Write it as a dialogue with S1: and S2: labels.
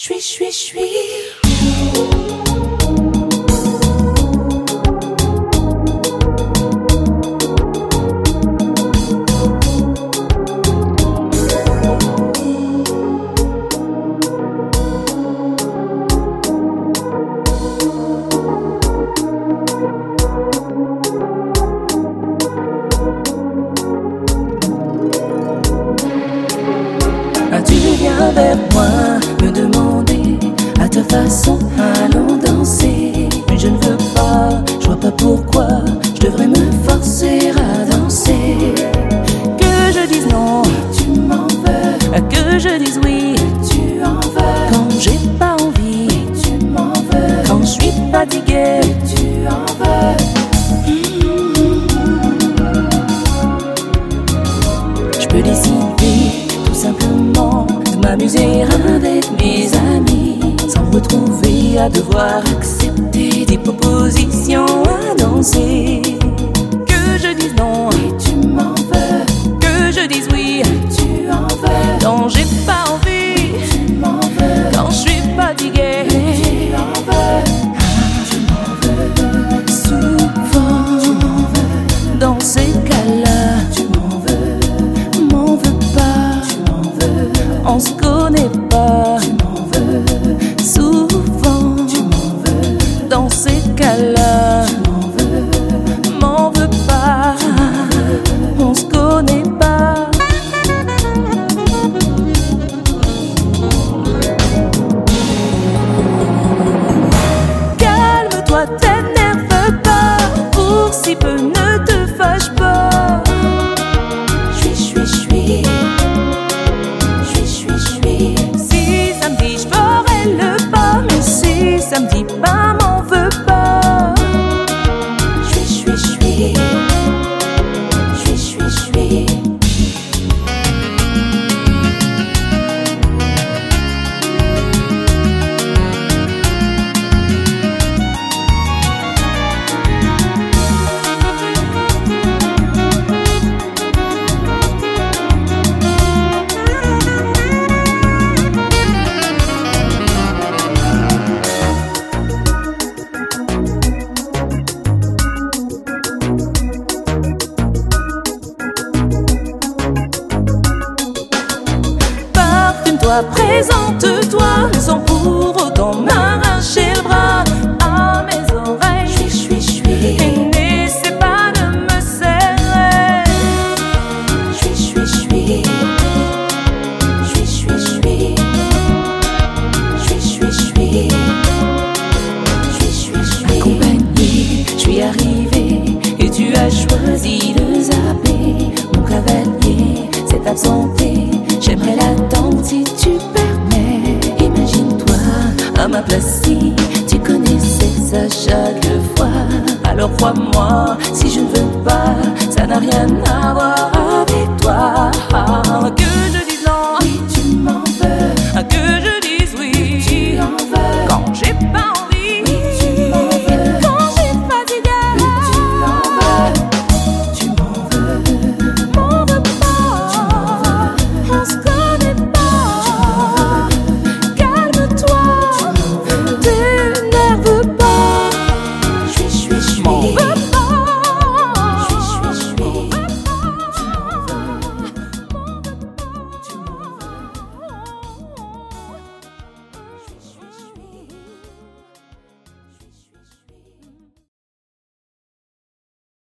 S1: suis, suis, suis. tu viens vers moi, me demande. peux décider tout simplement de m'amuser avec mes amis sans me retrouver à devoir accepter des propositions à danser. Que je dise non et tu toi, présente-toi, sans pour autant m'arracher le bras à mes oreilles. Je suis, je suis, choisi de zapper. Mon cavalier s'est absenté comme. Tu connais ces achats de foi. Alors crois-moi, si je ne veux pas, ça n'a rien à voir.